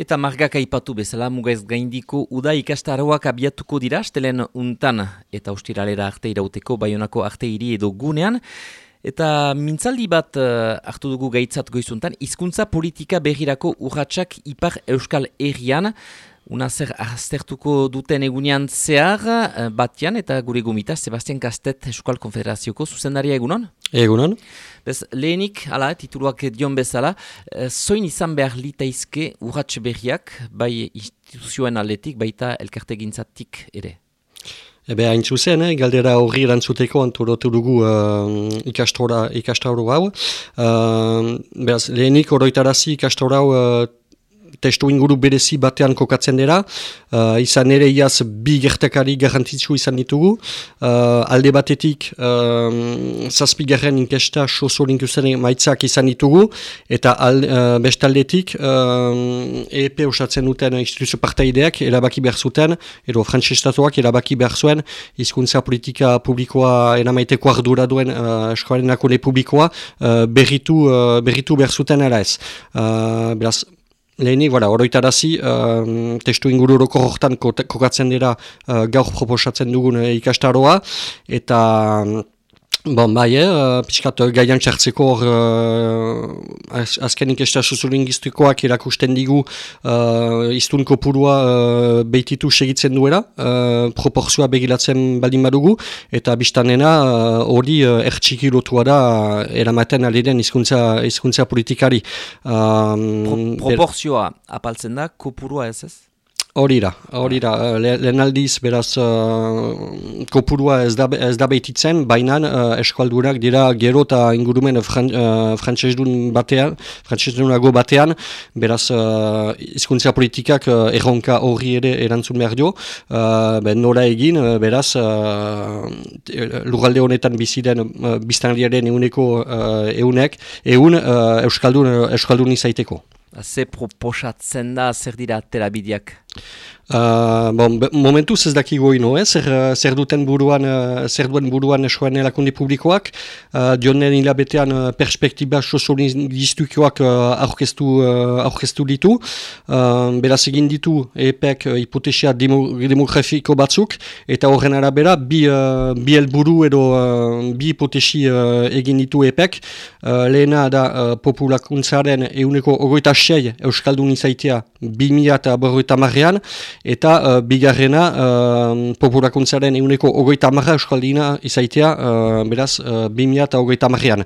Eta margak aipatu bezala mugaiz gaindiko uda ikastaroak abiatuko dira stelen untan eta ustiralera arte irauteko baionako arte hiri edo gunean. Eta mintzaldi bat uh, hartu dugu gaitzat goizuntan, hizkuntza politika behirako urratsak ipar euskal errian, una zer aztertuko duten egunean zehar uh, batian, eta gure gomita Sebastian Kastet Euskal Konfederazioko zuzendaria egunon? Egunon. Bez, lehenik, ala, tituluak dion bezala, uh, zoin izan behar litaizke urrats behiak, bai instituzioen aldetik, baita elkarte gintzatik ere? Ebe hain zuzen, eh, galdera horri erantzuteko antorotu dugu uh, ikastora, ikastora hau. Uh, beraz, lehenik oroitarazi ikastora hau uh, testu inguru berezi batean kokatzen dira, uh, izan ere iaz bi gertakari garantitzu izan ditugu, uh, alde batetik um, zazpi garren inkesta sozo linkusten maitzak izan ditugu, eta al, uh, bestaldetik um, EEP osatzen duten instituzio partaideak erabaki behar zuten, edo frantzestatuak erabaki behar zuen, hizkuntza politika publikoa enamaiteko ardura duen uh, eskoaren akone publikoa uh, berritu, uh, berritu behar zuten ara ez. Uh, beraz, Lehenik, voilà, oroitarazi, uh, testu ingururoko horretan kokatzen dira uh, gaur proposatzen dugun uh, ikastaroa, eta Bon, bai, eh, pixkat eh, gaian txartzeko hor uh, azkenik ez da susulingistikoak erakusten digu uh, iztun kopurua uh, behititu segitzen duela, uh, proporzioa begilatzen baldin badugu, eta biztanena hori uh, uh, ertxiki lotua da eramaten aliden izkuntza, izkuntza politikari. Um, Pro proporzioa apaltzen da, kopurua ez ez? Hori da, hori da, eh, lehen aldiz beraz uh, kopurua ez da, ez da behititzen, baina uh, eskualdurak dira gero eta ingurumen fran, uh, frantzesdun batean, frantzesdunago batean, beraz uh, izkuntza politikak uh, erronka horri ere erantzun behar dio, uh, ben nora egin, beraz uh, lurralde honetan biziden uh, biztanriaren euneko uh, eunek, eun uh, euskaldun, euskaldun izaiteko. Ze proposatzen da zer dira terabideak? Uh, bon, momentuz ez dakigu ino, eh? zer, zer duten buruan, uh, zer duen buruan eskoen elakundi publikoak, uh, dionen hilabetean uh, perspektiba soziolingistikoak uh, aurkeztu, uh, aurkeztu ditu, uh, beraz egin ditu EPEK uh, hipotesia demografiko batzuk, eta horren arabera bi, uh, bi elburu edo uh, bi hipotesi uh, egin ditu EPEK, uh, lehena da uh, populakuntzaren euneko ogoita sei Euskaldun izaitea bi mila eta berroita marrean, eta uh, bigarrena uh, populakuntzaren euneko ogoita marra euskaldina izaitea, uh, beraz, uh, bimia eta ogoita marrean.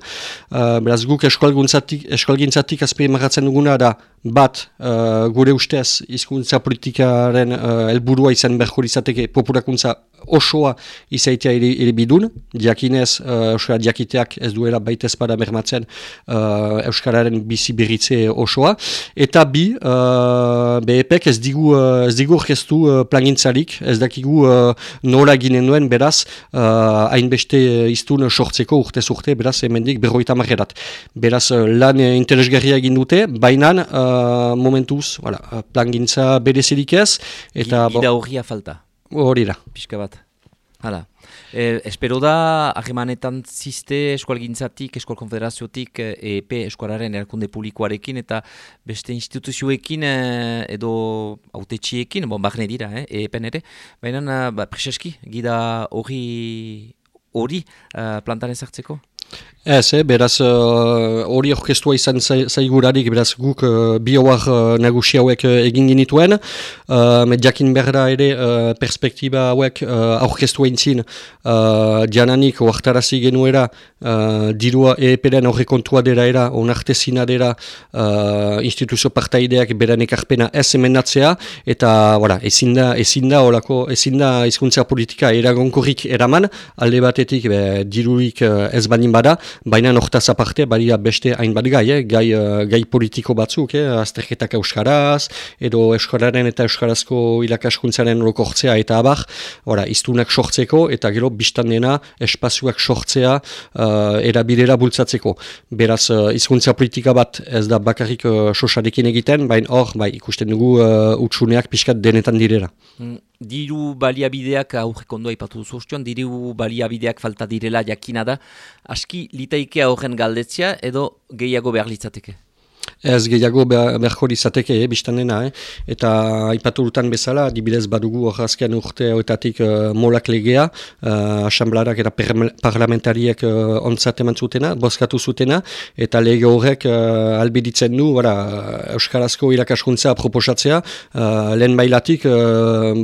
Uh, beraz, guk eskualgintzatik azperi marratzen duguna da, bat, uh, gure ustez, hizkuntza politikaren uh, elburua izan berkorizateke populakuntza osoa izaitea ere bidun, diakinez uh, Euskara diakiteak ez duela baita espada mermatzen uh, Euskararen bizi berritze osoa, eta bi, uh, BEPek ez digu, uh, ez digu orkestu uh, plangintzarik, ez dakigu uh, nola ginen duen beraz, uh, hainbeste uh, iztun sortzeko urtez urte, beraz, hemendik berroita marrerat. Beraz, uh, lan interesgarria egin dute, bainan uh, momentuz, voilà, plangintza berezirik ez, eta... Gida horria falta. Hori da. Pixka bat. Hala. E, espero da, ahimanetan ziste eskual gintzatik, eskual konfederaziotik, EEP eskualaren erakunde publikoarekin eta beste instituzioekin e, edo autetxiekin, bon, bahne dira, eh, EEPen ere, baina ba, preseski, gida hori hori uh, plantaren zartzeko? Ez, eh, beraz uh, hori uh, orkestua izan zaigurarik, beraz guk uh, bioar uh, nagusi hauek uh, egin genituen, uh, mediakin berda ere uh, perspektiba hauek uh, orkestua intzin uh, diananik oartarazi genuera uh, dirua EEP-den horrekontua dira era, onartezina dira uh, instituzio partaideak beranek arpena ez emendatzea, eta voilà, ezin da, ezin da, olako, ezin da izkuntza politika eragonkorrik eraman, alde batetik be, dirurik uh, ez banin bada, baina nortaz aparte, badia beste hainbat gai, eh? gai, uh, gai politiko batzuk, eh? azterketak euskaraz, edo euskararen eta euskarazko ilakaskuntzaren lokortzea eta abar, ora, iztunak sortzeko, eta gero biztan dena espazioak sortzea uh, erabidera bultzatzeko. Beraz, uh, izkuntza politika bat ez da bakarrik uh, sosarekin egiten, baina hor, bai, ikusten dugu uh, utxuneak pixkat denetan direra. Mm diru baliabideak aurrek ondo ipatu duzu ustioan, diru baliabideak falta direla jakina da, aski litaikea horren galdetzia edo gehiago behar litzateke? Ez gehiago beharko izateke, eh, biztan dena, eh? eta ipaturutan bezala, dibidez badugu horazkean urte hoetatik uh, molak legea, uh, asamblarak eta parlamentariek uh, ontzat eman zutena, bozkatu zutena, eta lege horrek uh, albiditzen du, bara, Euskarazko irakaskuntza proposatzea, uh, lehen bailatik uh,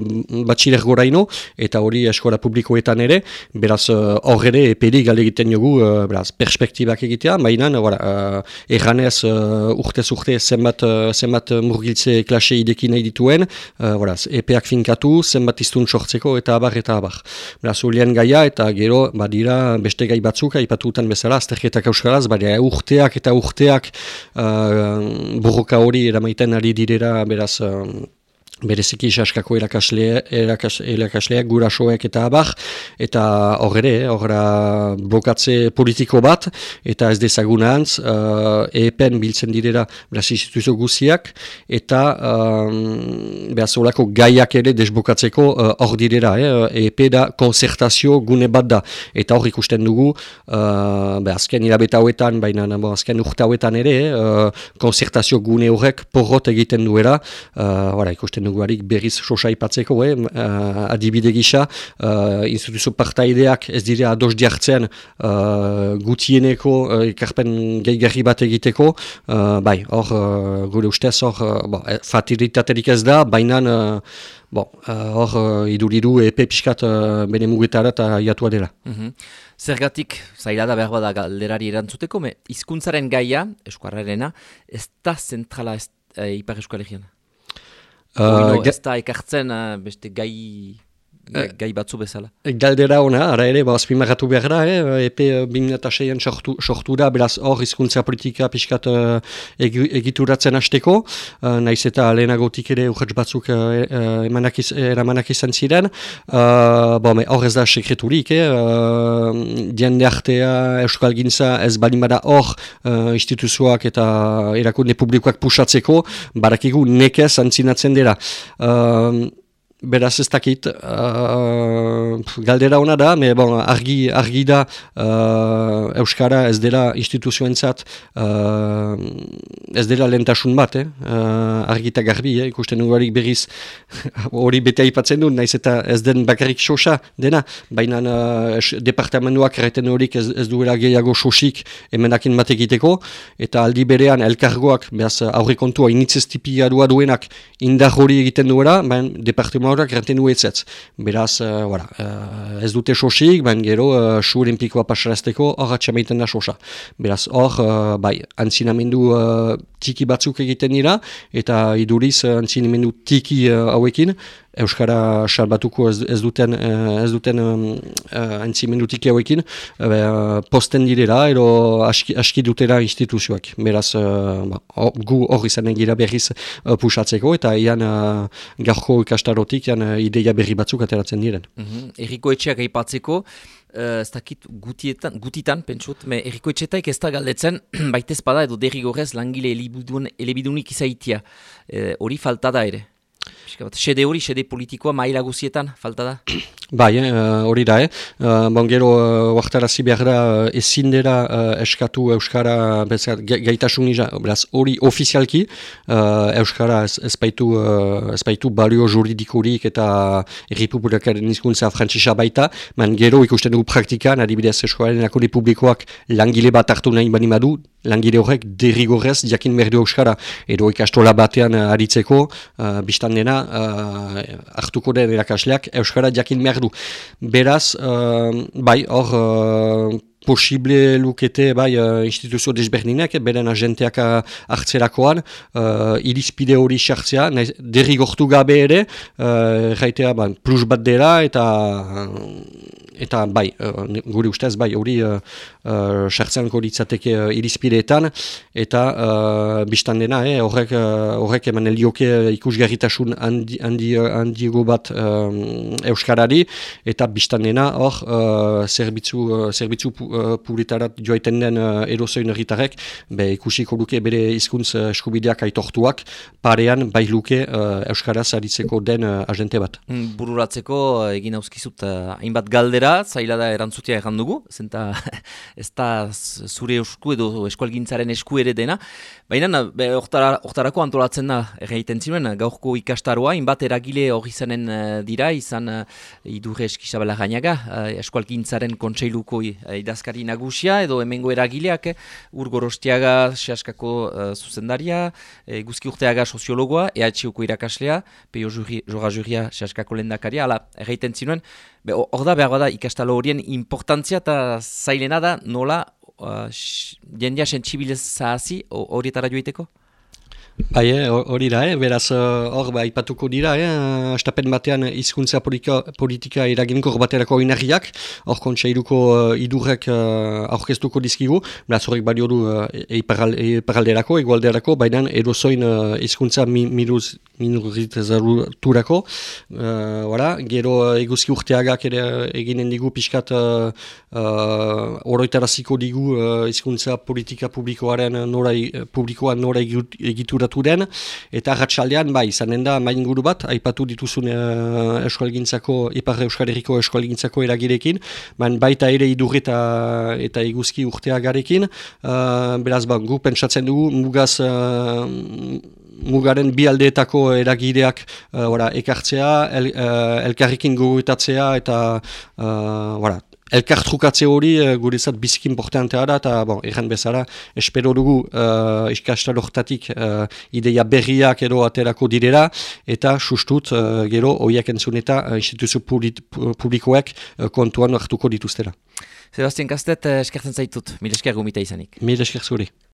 batxiler goraino, eta hori eskola publikoetan ere, beraz hor uh, ere epedi gale egiten jogu, uh, beraz, perspektibak egitea, baina, uh, erranez uh, urte urte zenbat, uh, zenbat murgiltze klase idekin nahi dituen, uh, voilà, epeak finkatu, zenbat iztun sortzeko eta abar eta abar. Beraz, ulien gaia eta gero, badira, beste gai batzuk, aipatutan bezala, azterketak euskaraz, badira, urteak eta urteak uh, burroka hori eramaiten ari direra, beraz, uh, bereziki isaskako erakasleak, erakasleak gurasoek eta abar, eta horre, horra blokatze politiko bat, eta ez dezagunantz, uh, epen biltzen direra beraz instituzio guziak, eta um, behaz olako gaiak ere desbokatzeko uh, hor uh, direra, eh? EP da konzertazio gune bat da, eta hor ikusten dugu, uh, behazken hilabeta hauetan, baina azken urte hauetan ere, uh, konzertazio gune horrek porrot egiten duera, uh, ikusten dugu dugu berriz sosa ipatzeko, eh? uh, adibide gisa, uh, instituzio partaideak ez dire ados diartzen uh, gutieneko uh, ikarpen gehigarri bat egiteko, uh, bai, hor, uh, gure ustez, hor, uh, fatilitaterik ez da, baina Bon, hor, uh, iduridu epe pixkat uh, bene mugetara eta iatua dela. Mm Zergatik, zaila da behar bada galderari erantzuteko, me, izkuntzaren gaia, eskuarrarena, ez da zentrala ez, e, ipar eskualegian? Uh, ez da ekartzen uh, beste gai Eh, gai batzu bezala. Galdera ona, ara ere, ba, azpimarratu behar da, eh? epe uh, bimnatazeian sortu, sortu da, beraz hor izkuntza politika pixkat uh, egituratzen hasteko, uh, naiz eta lehenagotik ere urratz batzuk uh, eramanak izan ziren, uh, hor ez da sekreturik, eh? uh, diende artea euskal gintza ez balimada hor uh, instituzioak eta erakunde publikoak pusatzeko, barakigu nekez antzinatzen dira. Uh, Beraz ez dakit, uh, galdera hona da, me bon, argi, argi da uh, Euskara ez dela instituzioentzat uh, ez dela lentasun bat, eh? uh, argi eta garbi, eh? ikusten nugarik berriz hori bete aipatzen du, naiz eta ez den bakarrik sosa dena, baina uh, departamentuak erreten horik ez, ez duela gehiago sosik emenakin bat egiteko, eta aldi berean elkargoak, behaz aurrikontua initzez tipia duenak indar hori egiten duela, baina departamentu horrak erraten du Beraz, uh, voilà, uh, ez dute sosik, baina gero uh, su olimpikoa pasarazteko hor atxamaiten da sosa. Beraz, hor, uh, bai, antzinamendu uh, tiki batzuk egiten dira, eta iduriz antzinamendu tiki uh, hauekin, Euskara salbatuko ez, ez duten, ez duten um, uh, hauekin, uh, posten direla, ero aski, aski dutela instituzioak. Beraz, uh, gu hori zen egira berriz uh, pusatzeko, eta ian uh, garko ikastarotik uh, ideia berri batzuk ateratzen diren. Mm -hmm. Eriko etxeak aipatzeko, Uh, ez dakit gutietan, gutitan, pentsut, me erriko etxetaik ez da galdetzen, baitez bada edo derrigorez langile elebidunik izaitia. Uh, hori falta da ere. Sede hori, sede politikoa maila guzietan, falta da? Bai, eh, hori da, eh? Uh, bon, gero, uh, behar da, ezin dira eskatu Euskara, bezat, gaitasun nija, hori ofizialki, uh, Euskara ez, ez, baitu, uh, balio juridikorik eta errepublikaren izkuntza frantzisa baita, man gero ikusten dugu praktikan, adibidez Euskaren akone publikoak langile bat hartu nahi bani langile horrek derrigorrez jakin merdu Euskara, edo ikastola batean aritzeko, uh, biztan dena, uh, hartuko den erakasleak Euskara jakin merdu. Beraz, uh, bai, hor, uh, posible lukete bai uh, instituzio desberdinak, beren agenteak hartzerakoan, uh, irizpide hori sartzea, derrigortu gabe ere, uh, jaitea, ban, plus bat dela, eta eta bai, uh, gure ustez, bai, hori uh, uh, sartzen litzateke uh, irizpideetan, eta uh, biztan dena, eh, horrek, uh, horrek eman elioke ikusgarritasun handi, handi, handigo bat um, Euskarari, eta biztan dena hor uh, zerbitzu, uh, zerbitzu publitarat joaiten den uh, erozoin erritarek, be ikusiko luke bere hizkuntz eskubideak aitortuak, parean bai luke Euskaraz aritzeko den uh, agente bat. Mm, bururatzeko egin hauzkizut hainbat galdera, zaila da erantzutia egan dugu, zenta ez da zure esku edo eskualgintzaren esku ere dena, baina oktarako antolatzen da egiten zinuen, gaurko ikastaroa, hainbat eragile hori zanen dira, izan uh, idurre eskisabela gainaga, uh, eskualgintzaren kontseiluko idazkari nagusia, edo hemengo eragileak, uh, urgorostiaga, sehaskako uh, zuzendaria, uh, guzki urteaga soziologoa, EHUko irakaslea, peio jura juria sehaskako lendakaria, ala, erraiten zinuen, hor da behar da ikastalo horien importantzia eta zailena da nola uh, jendia sentsibilizazio horietara joiteko? Bai, eh, hori da, eh, beraz hor uh, ipatuko dira, eh, astapen batean hizkuntza politika, politika eraginko baterako inarriak, hor kontseiruko uh, idurrek uh, aurkeztuko dizkigu, beraz horrek balio du uh, eiparalderako, egualderako, baina erozoin uh, hizkuntza mi, miruz, minurritzarturako, uh, gero eguzki urteagak ere eginen digu pixkat uh, uh, oroitaraziko digu uh, politika publikoaren nora, publikoan nora egitura den, eta ratxaldean, bai, izanen da, main guru bat, aipatu dituzun uh, eskualgintzako, ipar euskal herriko eskualgintzako eragirekin, bain baita ere idurri eta, eta iguzki urtea garekin, uh, beraz, ba, gu pentsatzen dugu, mugaz, uh, mugaren bi aldeetako eragideak uh, ekartzea, el, uh, elkarrikin gugutatzea, eta, uh, elkartrukatze hori uh, guretzat biziki importantea da, eta bon, erran bezala, espero dugu uh, iskastalortatik uh, ideia berriak edo aterako direla, eta sustut uh, gero horiak entzun eta uh, instituzio publikoek uh, kontuan hartuko dituztela. Sebastian Kastet, eskertzen zaitut, mil esker gomita izanik. Mil esker zuri.